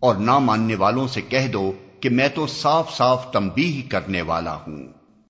اور نہ ماننے والوں سے کہہ دو کہ میں تو صاف صاف تمبی کرنے والا ہوں۔